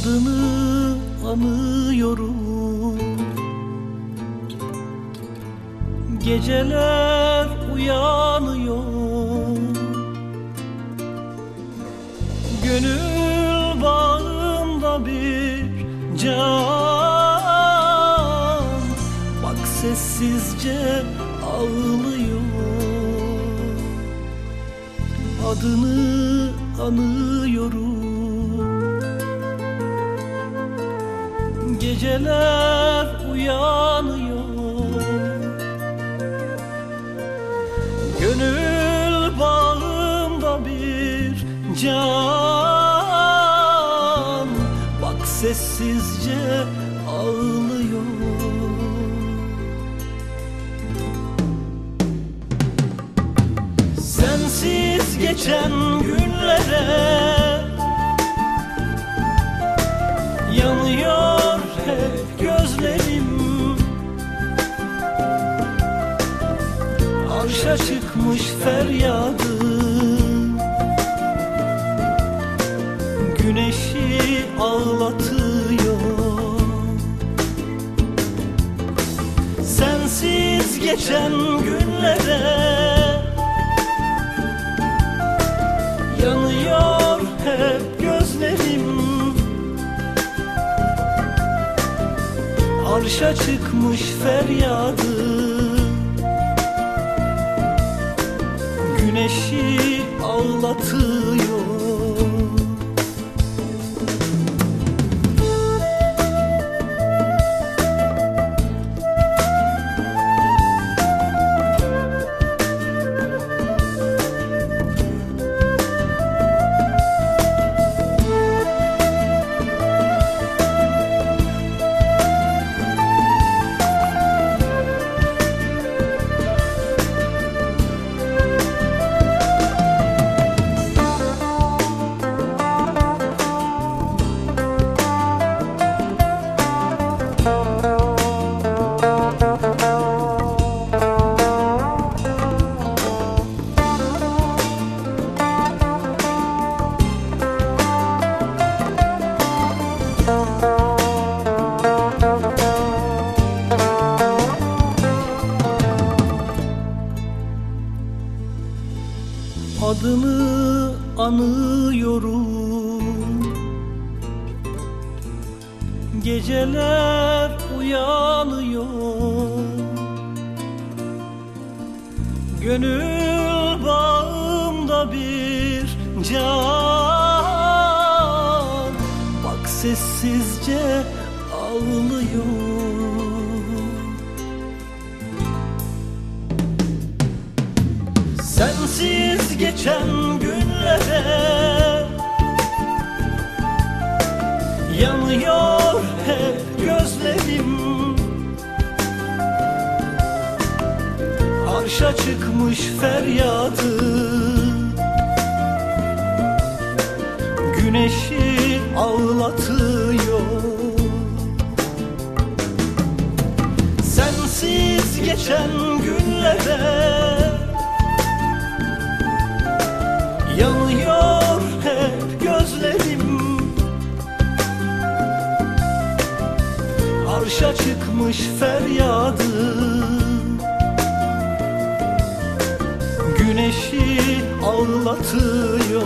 adını anıyorum. Geceler uyanıyor. Gönül bağımda bir can Bak sessizce ağlıyor. Adını anıyorum. Geceler uyanıyor. Gönül bağımda bir can Bak sessizce ağlıyor. Sensiz geçen günlere Yanıyor gözlerim. Arşa çıkmış feryadım Güneşi ağlatıyor. Sensiz geçen günlere Arşa çıkmış feryadım Güneşi ağlatıyor Adını anıyorum. Geceler uyanıyor. Gönül bağımda bir can. Bak sessizce ağlıyor Sensiz geçen günlere Yanıyor hep gözlerim. Arşa çıkmış feryadı Güneşi ağlatıyor. Sensiz geçen günlere Arşa çıkmış feryadı. Güneşi ağlatıyor